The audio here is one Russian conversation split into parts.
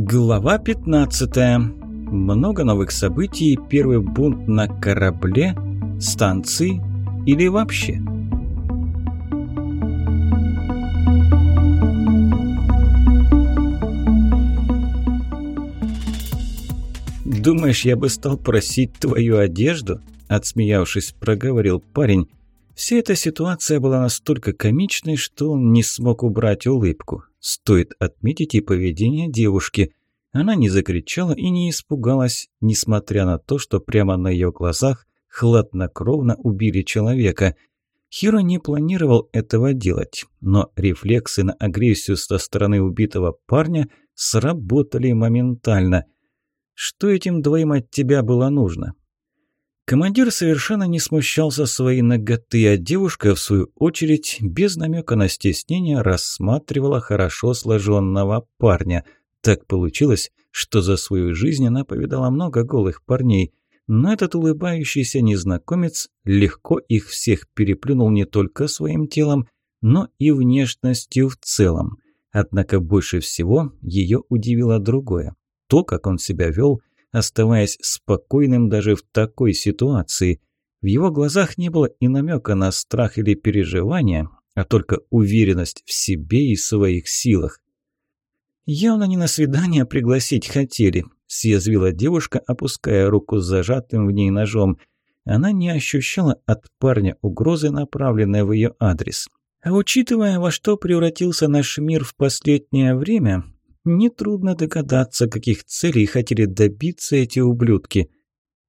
Глава 15. Много новых событий, первый бунт на корабле, станции или вообще? «Думаешь, я бы стал просить твою одежду?» Отсмеявшись, проговорил парень. Вся эта ситуация была настолько комичной, что он не смог убрать улыбку. Стоит отметить и поведение девушки. Она не закричала и не испугалась, несмотря на то, что прямо на ее глазах хладнокровно убили человека. Хиро не планировал этого делать, но рефлексы на агрессию со стороны убитого парня сработали моментально. Что этим двоим от тебя было нужно? Командир совершенно не смущался своей ноготы, а девушка, в свою очередь, без намека на стеснение, рассматривала хорошо сложенного парня. Так получилось, что за свою жизнь она повидала много голых парней, но этот улыбающийся незнакомец легко их всех переплюнул не только своим телом, но и внешностью в целом. Однако больше всего ее удивило другое. То, как он себя вел – оставаясь спокойным даже в такой ситуации. В его глазах не было и намека на страх или переживание, а только уверенность в себе и своих силах. «Явно не на свидание пригласить хотели», – съязвила девушка, опуская руку с зажатым в ней ножом. Она не ощущала от парня угрозы, направленной в ее адрес. А учитывая, во что превратился наш мир в последнее время, Нетрудно догадаться, каких целей хотели добиться эти ублюдки.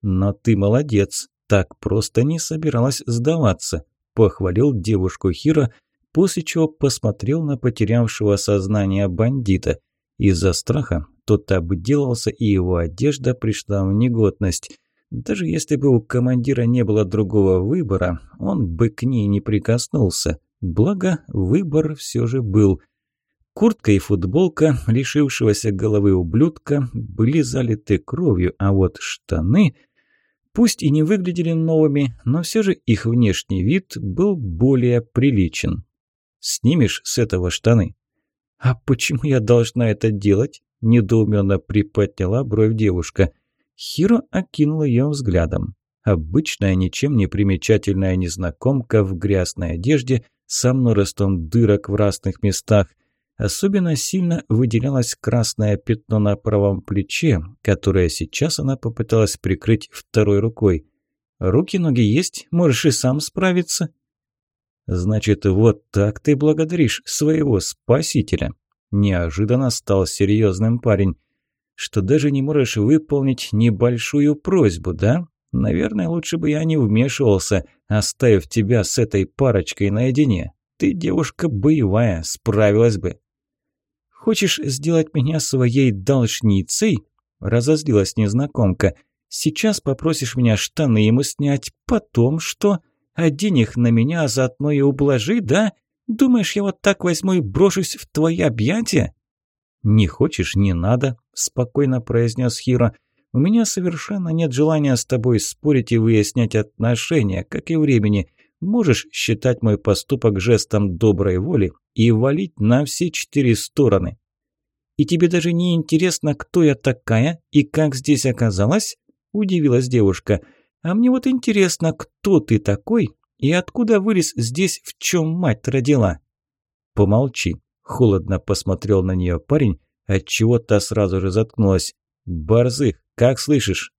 Но ты молодец, так просто не собиралась сдаваться, похвалил девушку Хира, после чего посмотрел на потерявшего сознание бандита. Из-за страха тот обделался, и его одежда пришла в негодность. Даже если бы у командира не было другого выбора, он бы к ней не прикоснулся. Благо, выбор все же был. Куртка и футболка лишившегося головы ублюдка были залиты кровью, а вот штаны, пусть и не выглядели новыми, но все же их внешний вид был более приличен. «Снимешь с этого штаны?» «А почему я должна это делать?» – недоуменно приподняла бровь девушка. Хиро окинул ее взглядом. Обычная, ничем не примечательная незнакомка в грязной одежде со множеством дырок в разных местах – Особенно сильно выделялось красное пятно на правом плече, которое сейчас она попыталась прикрыть второй рукой. «Руки-ноги есть, можешь и сам справиться». «Значит, вот так ты благодаришь своего спасителя?» Неожиданно стал серьезным парень. «Что даже не можешь выполнить небольшую просьбу, да? Наверное, лучше бы я не вмешивался, оставив тебя с этой парочкой наедине. Ты девушка боевая, справилась бы». Хочешь сделать меня своей должницей?» Разозлилась незнакомка. «Сейчас попросишь меня штаны ему снять, потом что? Одень их на меня, а заодно и ублажи, да? Думаешь, я вот так возьму и брошусь в твои объятия?» «Не хочешь, не надо», – спокойно произнес Хиро. «У меня совершенно нет желания с тобой спорить и выяснять отношения, как и времени. Можешь считать мой поступок жестом доброй воли и валить на все четыре стороны. И тебе даже не интересно, кто я такая и как здесь оказалась? Удивилась девушка. А мне вот интересно, кто ты такой и откуда вылез здесь, в чем мать родила? Помолчи. Холодно посмотрел на нее парень, отчего та сразу же заткнулась. «Борзых, как слышишь?»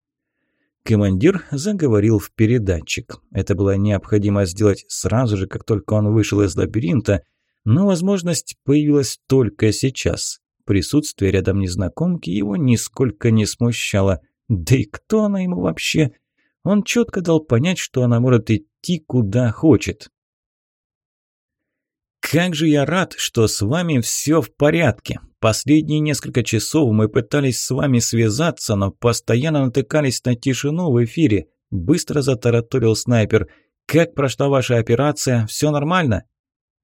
Командир заговорил в передатчик. Это было необходимо сделать сразу же, как только он вышел из лабиринта, но возможность появилась только сейчас. Присутствие рядом незнакомки его нисколько не смущало. Да и кто она ему вообще? Он четко дал понять, что она может идти куда хочет. «Как же я рад, что с вами все в порядке. Последние несколько часов мы пытались с вами связаться, но постоянно натыкались на тишину в эфире», – быстро затараторил снайпер. «Как прошла ваша операция? Все нормально?»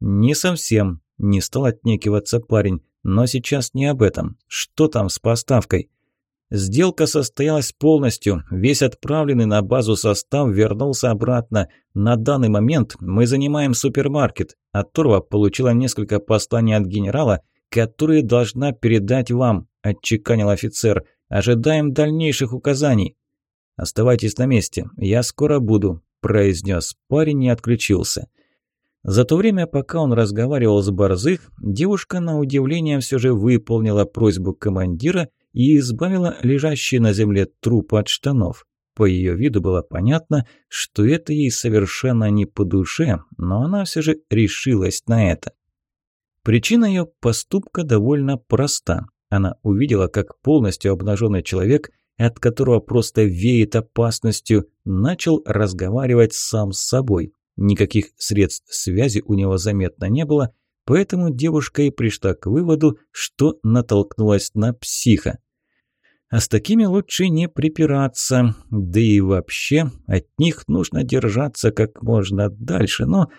«Не совсем», – не стал отнекиваться парень. «Но сейчас не об этом. Что там с поставкой?» Сделка состоялась полностью. Весь отправленный на базу состав вернулся обратно. На данный момент мы занимаем супермаркет. А Торва получила несколько посланий от генерала, которые должна передать вам. отчеканил офицер. «Ожидаем дальнейших указаний». «Оставайтесь на месте, я скоро буду», – произнес парень и отключился. За то время, пока он разговаривал с Борзых, девушка на удивление все же выполнила просьбу командира и избавила лежащий на земле труп от штанов. По ее виду было понятно, что это ей совершенно не по душе, но она все же решилась на это. Причина ее поступка довольно проста. Она увидела, как полностью обнаженный человек, от которого просто веет опасностью, начал разговаривать сам с собой. Никаких средств связи у него заметно не было, поэтому девушка и пришла к выводу, что натолкнулась на психа. А с такими лучше не припираться, да и вообще от них нужно держаться как можно дальше, но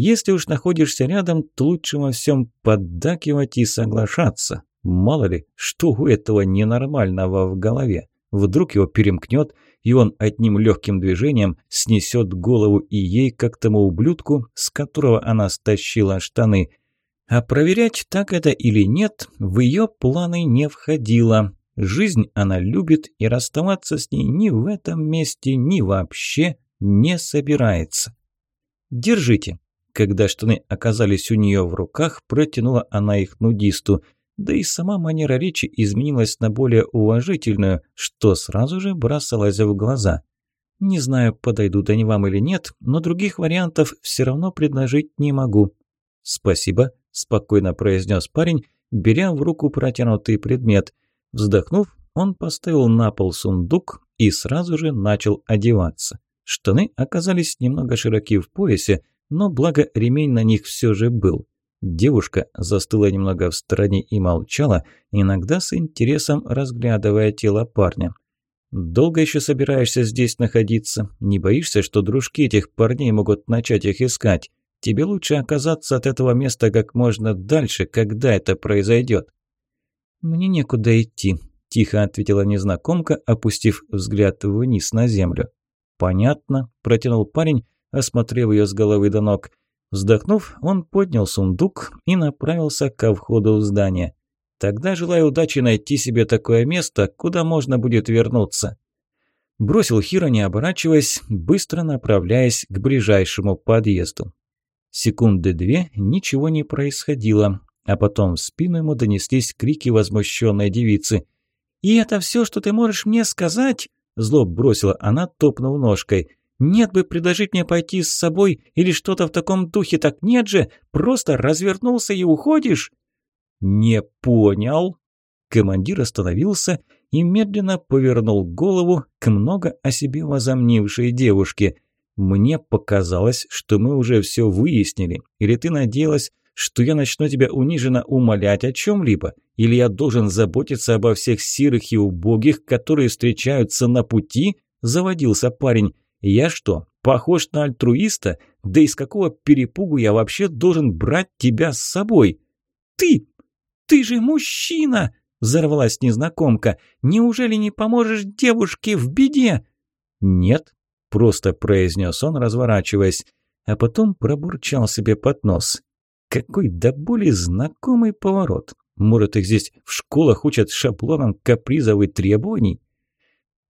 если уж находишься рядом, то лучше во всем поддакивать и соглашаться. Мало ли, что у этого ненормального в голове. Вдруг его перемкнет, и он одним легким движением снесет голову и ей, как тому ублюдку, с которого она стащила штаны. А проверять, так это или нет, в ее планы не входило. Жизнь она любит, и расставаться с ней ни в этом месте, ни вообще не собирается. «Держите». Когда штаны оказались у нее в руках, протянула она их нудисту. Да и сама манера речи изменилась на более уважительную, что сразу же бросалось в глаза. «Не знаю, подойдут они вам или нет, но других вариантов все равно предложить не могу». «Спасибо», – спокойно произнес парень, беря в руку протянутый предмет – Вздохнув, он поставил на пол сундук и сразу же начал одеваться. Штаны оказались немного широки в поясе, но благо ремень на них все же был. Девушка застыла немного в стороне и молчала, иногда с интересом разглядывая тело парня. «Долго еще собираешься здесь находиться? Не боишься, что дружки этих парней могут начать их искать? Тебе лучше оказаться от этого места как можно дальше, когда это произойдет». «Мне некуда идти», – тихо ответила незнакомка, опустив взгляд вниз на землю. «Понятно», – протянул парень, осмотрев ее с головы до ног. Вздохнув, он поднял сундук и направился ко входу в здание. «Тогда желаю удачи найти себе такое место, куда можно будет вернуться». Бросил Хиро, не оборачиваясь, быстро направляясь к ближайшему подъезду. Секунды две ничего не происходило, а потом в спину ему донеслись крики возмущенной девицы. «И это все, что ты можешь мне сказать?» Зло бросила она, топнув ножкой. «Нет бы предложить мне пойти с собой или что-то в таком духе, так нет же, просто развернулся и уходишь». «Не понял». Командир остановился и медленно повернул голову к много о себе возомнившей девушке. «Мне показалось, что мы уже все выяснили. Или ты надеялась, что я начну тебя униженно умолять о чем-либо? Или я должен заботиться обо всех сирых и убогих, которые встречаются на пути?» – заводился парень. «Я что, похож на альтруиста? Да из какого перепугу я вообще должен брать тебя с собой?» «Ты! Ты же мужчина!» – взорвалась незнакомка. «Неужели не поможешь девушке в беде?» «Нет», – просто произнес он, разворачиваясь, а потом пробурчал себе под нос. Какой до боли знакомый поворот. Может, их здесь в школах учат шаблонам капризов и требований?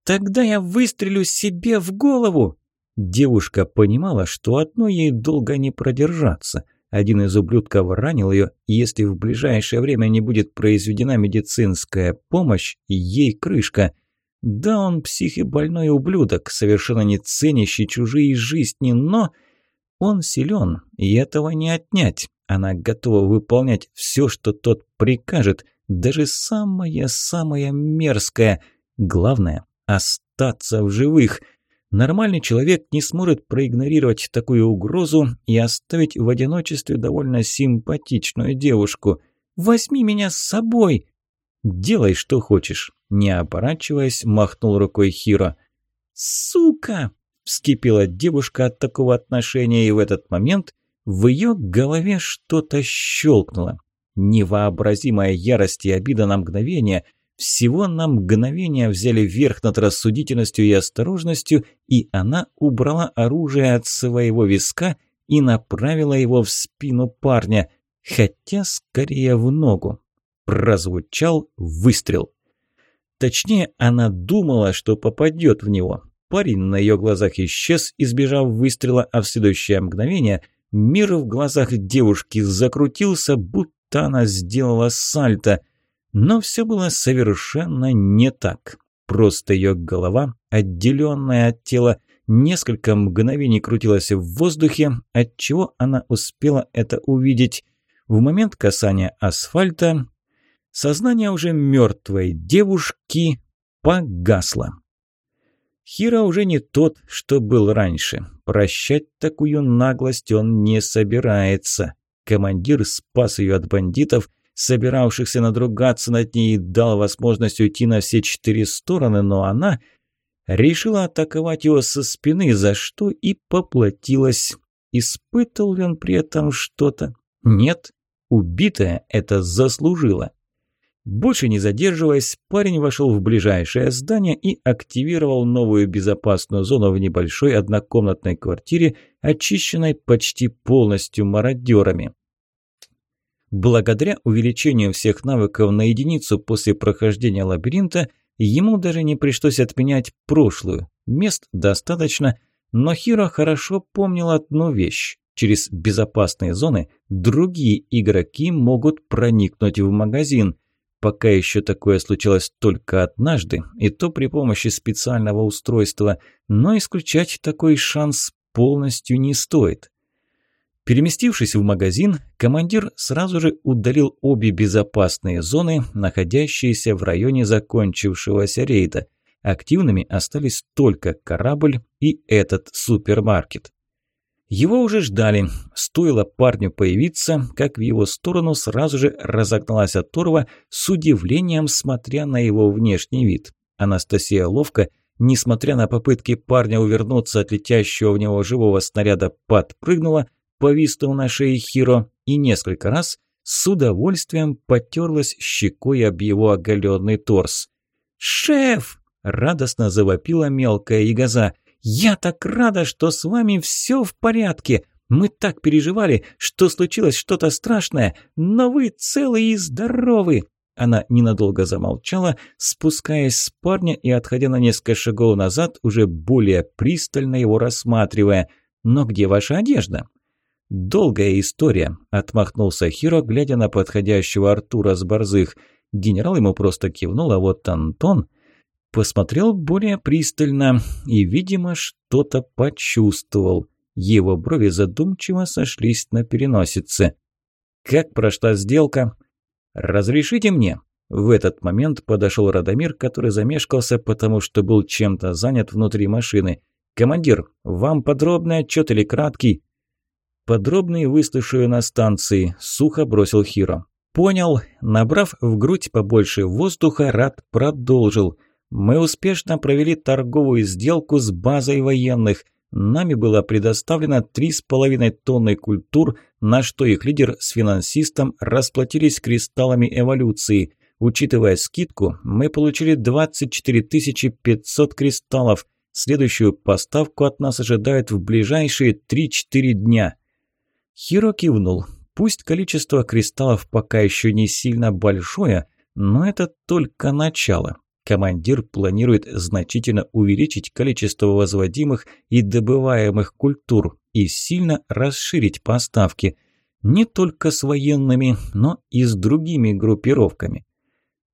«Тогда я выстрелю себе в голову!» Девушка понимала, что одной ей долго не продержаться. Один из ублюдков ранил ее, и если в ближайшее время не будет произведена медицинская помощь, ей крышка. Да, он псих и больной ублюдок, совершенно не ценящий чужие жизни, но он силен, и этого не отнять. Она готова выполнять все, что тот прикажет, даже самое-самое мерзкое. Главное – остаться в живых. Нормальный человек не сможет проигнорировать такую угрозу и оставить в одиночестве довольно симпатичную девушку. «Возьми меня с собой!» «Делай, что хочешь», – не оборачиваясь, махнул рукой Хиро. «Сука!» – вскипела девушка от такого отношения, и в этот момент в ее голове что-то щелкнуло. Невообразимая ярость и обида на мгновение, всего на мгновение взяли верх над рассудительностью и осторожностью, и она убрала оружие от своего виска и направила его в спину парня, хотя скорее в ногу. прозвучал выстрел. Точнее, она думала, что попадет в него. Парень на ее глазах исчез, избежав выстрела, а в следующее мгновение мир в глазах девушки закрутился, будто она сделала сальто. Но все было совершенно не так. Просто ее голова, отделенная от тела, несколько мгновений крутилась в воздухе, отчего она успела это увидеть. В момент касания асфальта сознание уже мертвой девушки погасло. Хира уже не тот, что был раньше. Прощать такую наглость он не собирается. Командир спас ее от бандитов, собиравшихся надругаться над ней, дал возможность уйти на все четыре стороны, но она решила атаковать его со спины, за что и поплатилась. Испытывал ли он при этом что-то? Нет, убитая это заслужила. Больше не задерживаясь, парень вошел в ближайшее здание и активировал новую безопасную зону в небольшой однокомнатной квартире, очищенной почти полностью мародерами. Благодаря увеличению всех навыков на единицу после прохождения лабиринта, ему даже не пришлось отменять прошлую. Мест достаточно, но Хиро хорошо помнил одну вещь. Через безопасные зоны другие игроки могут проникнуть в магазин – Пока еще такое случилось только однажды, и то при помощи специального устройства, но исключать такой шанс полностью не стоит. Переместившись в магазин, командир сразу же удалил обе безопасные зоны, находящиеся в районе закончившегося рейда. Активными остались только корабль и этот супермаркет. Его уже ждали. Стоило парню появиться, как в его сторону сразу же разогналась оторва с удивлением, смотря на его внешний вид. Анастасия ловко, несмотря на попытки парня увернуться от летящего в него живого снаряда, подпрыгнула, повиснув на шее Хиро, и несколько раз с удовольствием потерлась щекой об его оголенный торс. «Шеф!» – радостно завопила мелкая ягоза – «Я так рада, что с вами все в порядке. Мы так переживали, что случилось что-то страшное, но вы целы и здоровы». Она ненадолго замолчала, спускаясь с парня и отходя на несколько шагов назад, уже более пристально его рассматривая. «Но где ваша одежда?» «Долгая история», – отмахнулся Хиро, глядя на подходящего Артура с борзых. Генерал ему просто кивнул, а вот Антон посмотрел более пристально и, видимо, что-то почувствовал. Его брови задумчиво сошлись на переносице. «Как прошла сделка?» «Разрешите мне?» В этот момент подошел Радомир, который замешкался, потому что был чем-то занят внутри машины. «Командир, вам подробный отчет или краткий?» «Подробный выслушаю на станции», – сухо бросил Хиро. «Понял». Набрав в грудь побольше воздуха, Рад продолжил – мы успешно провели торговую сделку с базой военных. Нами было предоставлено 3,5 тонны культур, на что их лидер с финансистом расплатились кристаллами эволюции. Учитывая скидку, мы получили 24 500 кристаллов. Следующую поставку от нас ожидают в ближайшие 3-4 дня. Хиро кивнул. Пусть количество кристаллов пока еще не сильно большое, но это только начало командир планирует значительно увеличить количество возводимых и добываемых культур и сильно расширить поставки. Не только с военными, но и с другими группировками.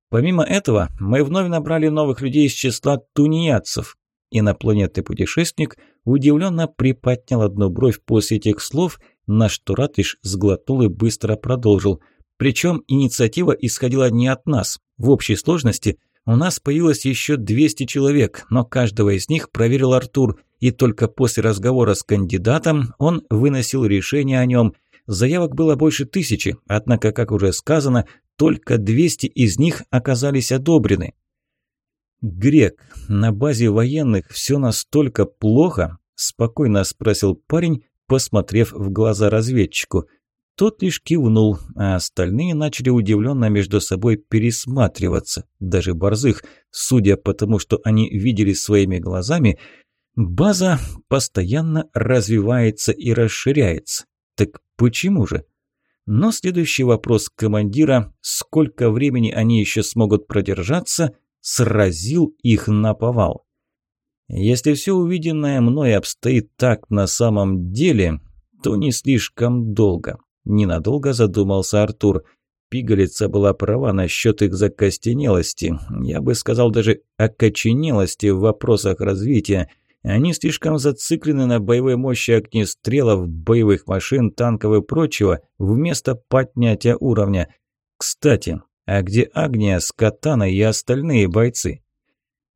Помимо этого, мы вновь набрали новых людей из числа тунеядцев. Инопланетный путешественник удивленно приподнял одну бровь после этих слов, на что Ратыш сглотнул и быстро продолжил. Причем инициатива исходила не от нас. В общей сложности – у нас появилось еще 200 человек, но каждого из них проверил Артур, и только после разговора с кандидатом он выносил решение о нем. Заявок было больше тысячи, однако, как уже сказано, только 200 из них оказались одобрены. «Грек, на базе военных все настолько плохо?» – спокойно спросил парень, посмотрев в глаза разведчику. Тот лишь кивнул, а остальные начали удивленно между собой пересматриваться. Даже Борзых, судя по тому, что они видели своими глазами, база постоянно развивается и расширяется. Так почему же? Но следующий вопрос командира, сколько времени они еще смогут продержаться, сразил их на повал. Если все увиденное мной обстоит так на самом деле, то не слишком долго. Ненадолго задумался Артур. Пигалица была права насчет их закостенелости. Я бы сказал даже окоченелости в вопросах развития. Они слишком зациклены на боевой мощи огнестрелов, боевых машин, танков и прочего, вместо поднятия уровня. Кстати, а где Агния с Катаной и остальные бойцы?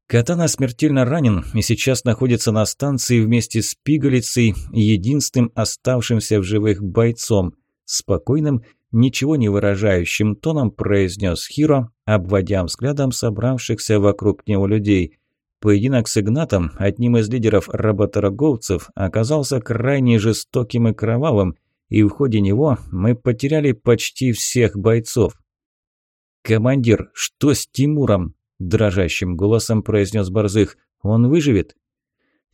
Катана смертельно ранен и сейчас находится на станции вместе с Пигалицей, единственным оставшимся в живых бойцом. Спокойным, ничего не выражающим тоном произнес Хиро, обводя взглядом собравшихся вокруг него людей. Поединок с Игнатом, одним из лидеров работорговцев, оказался крайне жестоким и кровавым, и в ходе него мы потеряли почти всех бойцов. «Командир, что с Тимуром?» – дрожащим голосом произнес Борзых. «Он выживет?»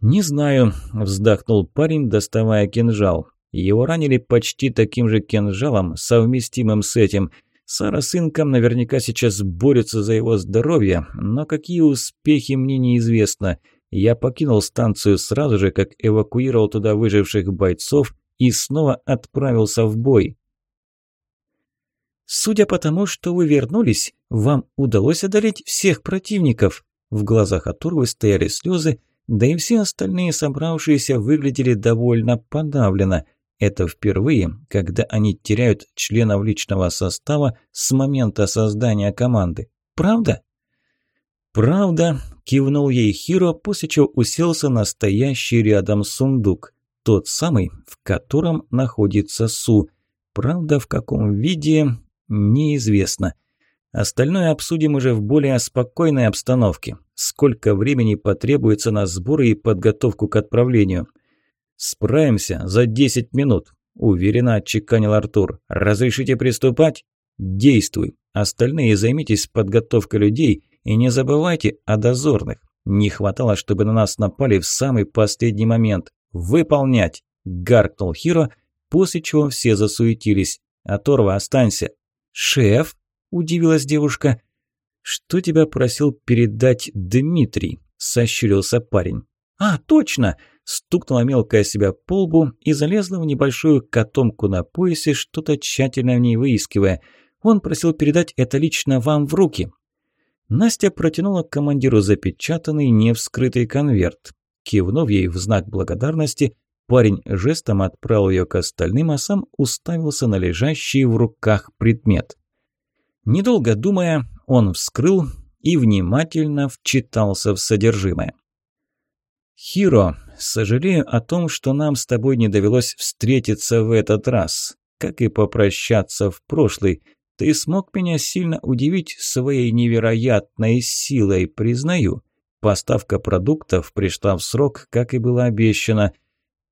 «Не знаю», – вздохнул парень, доставая кинжал. Его ранили почти таким же кинжалом, совместимым с этим. Сара с Инком наверняка сейчас борются за его здоровье, но какие успехи мне неизвестно. Я покинул станцию сразу же, как эвакуировал туда выживших бойцов и снова отправился в бой. «Судя по тому, что вы вернулись, вам удалось одолеть всех противников». В глазах Атурвы стояли слезы, да и все остальные собравшиеся выглядели довольно подавленно. Это впервые, когда они теряют членов личного состава с момента создания команды. Правда? Правда, кивнул ей Хиро, после чего уселся на стоящий рядом сундук. Тот самый, в котором находится Су. Правда, в каком виде, неизвестно. Остальное обсудим уже в более спокойной обстановке. Сколько времени потребуется на сборы и подготовку к отправлению – «Справимся за десять минут», – уверенно отчеканил Артур. «Разрешите приступать?» «Действуй. Остальные займитесь подготовкой людей и не забывайте о дозорных. Не хватало, чтобы на нас напали в самый последний момент. Выполнять!» – гаркнул Хиро, после чего все засуетились. «Оторва, останься!» «Шеф?» – удивилась девушка. «Что тебя просил передать Дмитрий?» – сощурился парень. «А, точно!» стукнула мелкая себя по лбу и залезла в небольшую котомку на поясе, что-то тщательно в ней выискивая. Он просил передать это лично вам в руки. Настя протянула командиру запечатанный, невскрытый конверт. Кивнув ей в знак благодарности, парень жестом отправил ее к остальным, а сам уставился на лежащий в руках предмет. Недолго думая, он вскрыл и внимательно вчитался в содержимое. «Хиро, сожалею о том, что нам с тобой не довелось встретиться в этот раз, как и попрощаться в прошлый. Ты смог меня сильно удивить своей невероятной силой, признаю. Поставка продуктов пришла в срок, как и было обещано.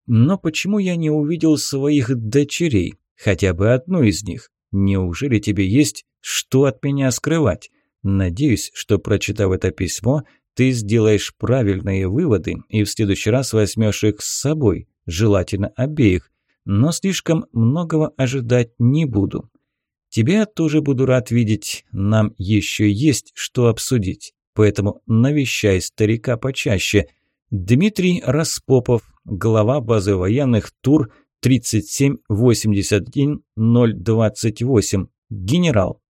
Но почему я не увидел своих дочерей, хотя бы одну из них? Неужели тебе есть что от меня скрывать? Надеюсь, что, прочитав это письмо, ты сделаешь правильные выводы и в следующий раз возьмешь их с собой, желательно обеих, но слишком многого ожидать не буду. Тебя тоже буду рад видеть, нам еще есть что обсудить, поэтому навещай старика почаще. Дмитрий Распопов, глава базы военных ТУР 3781028, генерал.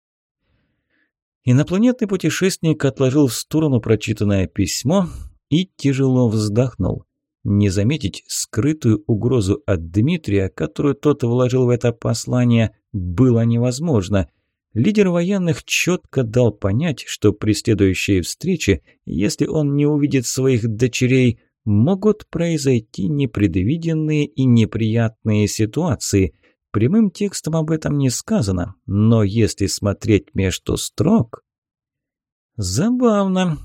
Инопланетный путешественник отложил в сторону прочитанное письмо и тяжело вздохнул. Не заметить скрытую угрозу от Дмитрия, которую тот вложил в это послание, было невозможно. Лидер военных четко дал понять, что при следующей встрече, если он не увидит своих дочерей, могут произойти непредвиденные и неприятные ситуации – Прямым текстом об этом не сказано, но если смотреть между строк... Забавно.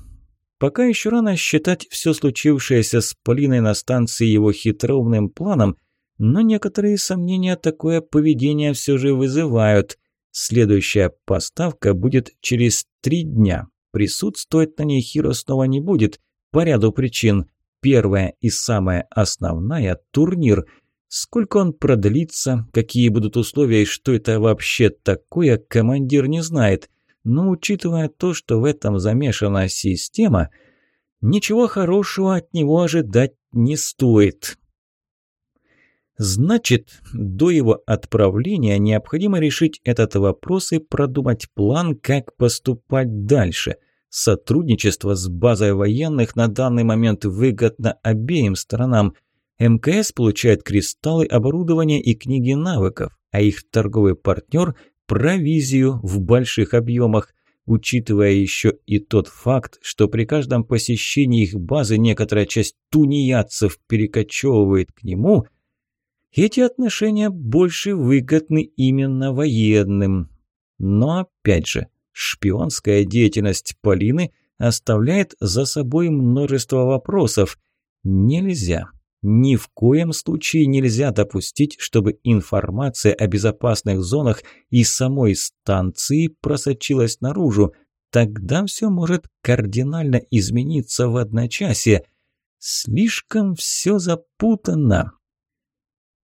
Пока еще рано считать все случившееся с Полиной на станции его хитроумным планом, но некоторые сомнения такое поведение все же вызывают. Следующая поставка будет через три дня. Присутствовать на ней Хиро снова не будет, по ряду причин. Первая и самая основная – турнир – Сколько он продлится, какие будут условия и что это вообще такое, командир не знает. Но учитывая то, что в этом замешана система, ничего хорошего от него ожидать не стоит. Значит, до его отправления необходимо решить этот вопрос и продумать план, как поступать дальше. Сотрудничество с базой военных на данный момент выгодно обеим сторонам. МКС получает кристаллы, оборудование и книги навыков, а их торговый партнер – провизию в больших объемах. Учитывая еще и тот факт, что при каждом посещении их базы некоторая часть тунеядцев перекочевывает к нему – эти отношения больше выгодны именно военным. Но опять же, шпионская деятельность Полины оставляет за собой множество вопросов. Нельзя, ни в коем случае нельзя допустить, чтобы информация о безопасных зонах и самой станции просочилась наружу. Тогда все может кардинально измениться в одночасье. Слишком все запутанно.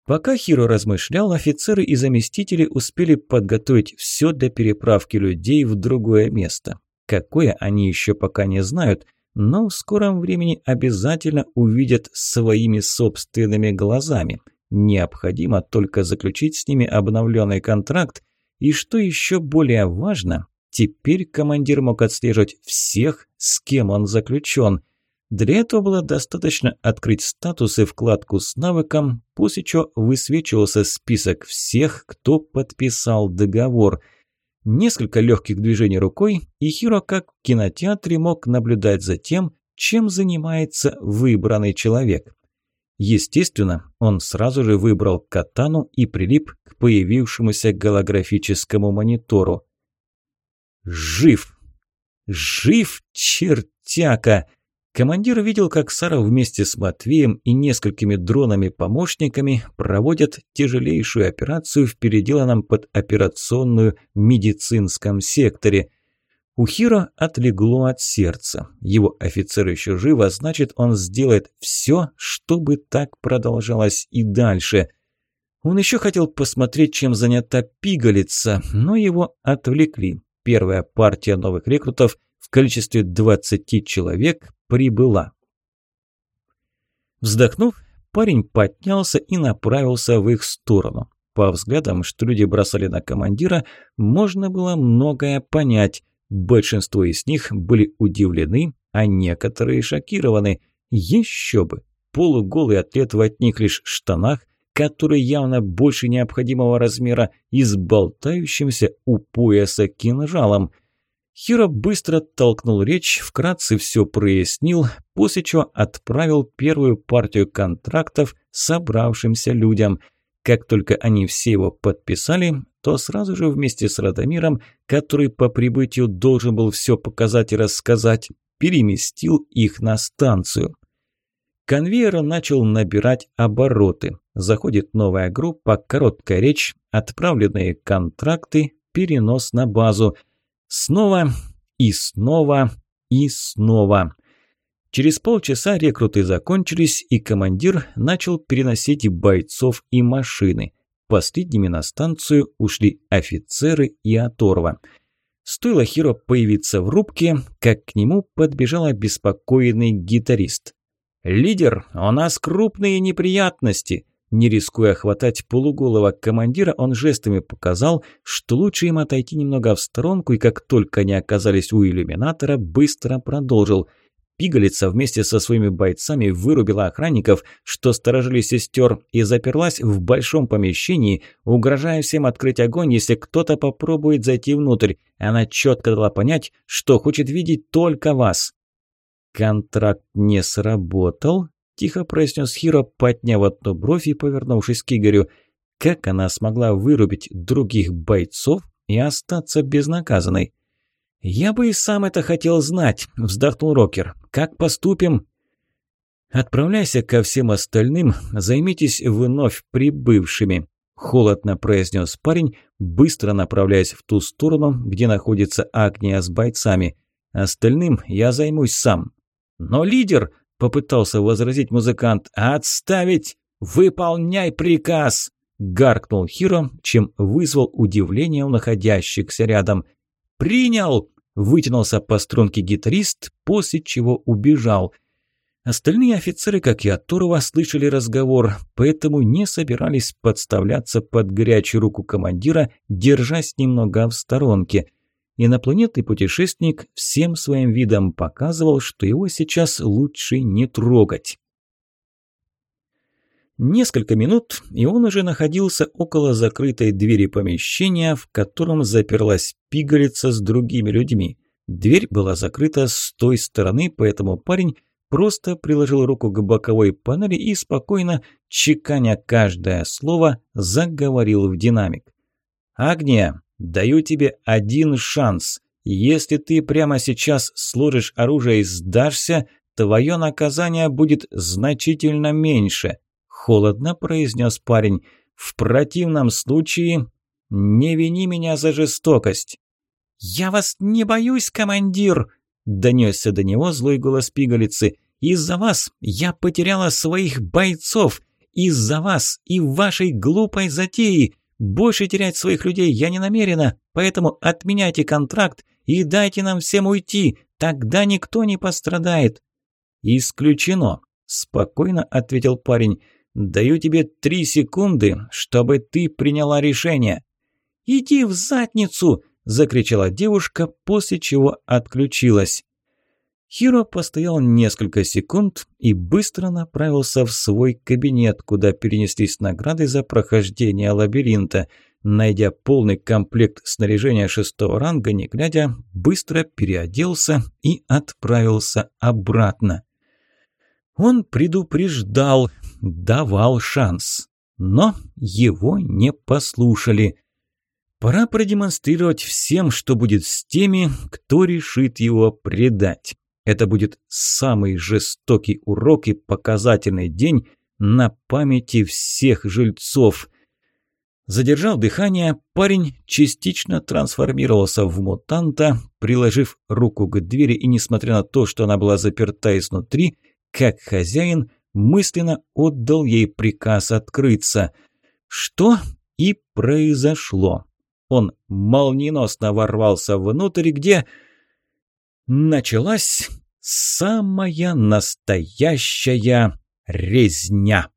Пока Хиро размышлял, офицеры и заместители успели подготовить все для переправки людей в другое место. Какое они еще пока не знают, но в скором времени обязательно увидят своими собственными глазами. Необходимо только заключить с ними обновленный контракт, и что еще более важно, теперь командир мог отслеживать всех, с кем он заключен. Для этого было достаточно открыть статус и вкладку с навыком, после чего высвечивался список всех, кто подписал договор. Несколько легких движений рукой, и Хиро, как в кинотеатре, мог наблюдать за тем, чем занимается выбранный человек. Естественно, он сразу же выбрал катану и прилип к появившемуся голографическому монитору. «Жив! Жив, чертяка!» Командир видел, как Сара вместе с Матвеем и несколькими дронами-помощниками проводят тяжелейшую операцию в переделанном под операционную медицинском секторе. У Хиро отлегло от сердца. Его офицер еще жив, а значит, он сделает все, чтобы так продолжалось и дальше. Он еще хотел посмотреть, чем занята пигалица, но его отвлекли. Первая партия новых рекрутов в количестве 20 человек прибыла. Вздохнув, парень поднялся и направился в их сторону. По взглядам, что люди бросали на командира, можно было многое понять. Большинство из них были удивлены, а некоторые шокированы. Еще бы! Полуголый атлет в одних лишь штанах, который явно больше необходимого размера и с болтающимся у пояса кинжалом – Хиро быстро толкнул речь, вкратце все прояснил, после чего отправил первую партию контрактов собравшимся людям. Как только они все его подписали, то сразу же вместе с Радомиром, который по прибытию должен был все показать и рассказать, переместил их на станцию. Конвейер начал набирать обороты. Заходит новая группа, короткая речь, отправленные контракты, перенос на базу – Снова и снова и снова. Через полчаса рекруты закончились, и командир начал переносить бойцов и машины. Последними на станцию ушли офицеры и оторва. Стоило Хиро появиться в рубке, как к нему подбежал обеспокоенный гитарист. «Лидер, у нас крупные неприятности!» Не рискуя хватать полуголого командира, он жестами показал, что лучше им отойти немного в сторонку, и как только они оказались у иллюминатора, быстро продолжил. Пигалица вместе со своими бойцами вырубила охранников, что сторожили сестер, и заперлась в большом помещении, угрожая всем открыть огонь, если кто-то попробует зайти внутрь. Она четко дала понять, что хочет видеть только вас. Контракт не сработал, Тихо произнес Хиро, подняв одну бровь и повернувшись к Игорю. Как она смогла вырубить других бойцов и остаться безнаказанной? «Я бы и сам это хотел знать», – вздохнул Рокер. «Как поступим?» «Отправляйся ко всем остальным, займитесь вновь прибывшими», – холодно произнес парень, быстро направляясь в ту сторону, где находится Агния с бойцами. «Остальным я займусь сам». «Но лидер!» Попытался возразить музыкант. «Отставить!» «Выполняй приказ!» – гаркнул Хиро, чем вызвал удивление у находящихся рядом. «Принял!» – вытянулся по струнке гитарист, после чего убежал. Остальные офицеры, как и Атурова, слышали разговор, поэтому не собирались подставляться под горячую руку командира, держась немного в сторонке – Инопланетный путешественник всем своим видом показывал, что его сейчас лучше не трогать. Несколько минут, и он уже находился около закрытой двери помещения, в котором заперлась пигалица с другими людьми. Дверь была закрыта с той стороны, поэтому парень просто приложил руку к боковой панели и спокойно, чеканя каждое слово, заговорил в динамик. «Агния, Даю тебе один шанс. Если ты прямо сейчас сложишь оружие и сдашься, твое наказание будет значительно меньше», – холодно произнес парень. «В противном случае не вини меня за жестокость». «Я вас не боюсь, командир!» – донесся до него злой голос пигалицы. «Из-за вас я потеряла своих бойцов! Из-за вас и вашей глупой затеи! Больше терять своих людей я не намерена, поэтому отменяйте контракт и дайте нам всем уйти, тогда никто не пострадает». «Исключено», – спокойно ответил парень. «Даю тебе три секунды, чтобы ты приняла решение». «Иди в задницу!» – закричала девушка, после чего отключилась. Хиро постоял несколько секунд и быстро направился в свой кабинет, куда перенеслись награды за прохождение лабиринта. Найдя полный комплект снаряжения шестого ранга, не глядя, быстро переоделся и отправился обратно. Он предупреждал, давал шанс, но его не послушали. Пора продемонстрировать всем, что будет с теми, кто решит его предать. Это будет самый жестокий урок и показательный день на памяти всех жильцов. Задержав дыхание, парень частично трансформировался в мутанта, приложив руку к двери и, несмотря на то, что она была заперта изнутри, как хозяин, мысленно отдал ей приказ открыться. Что и произошло. Он молниеносно ворвался внутрь, где началась самая настоящая резня.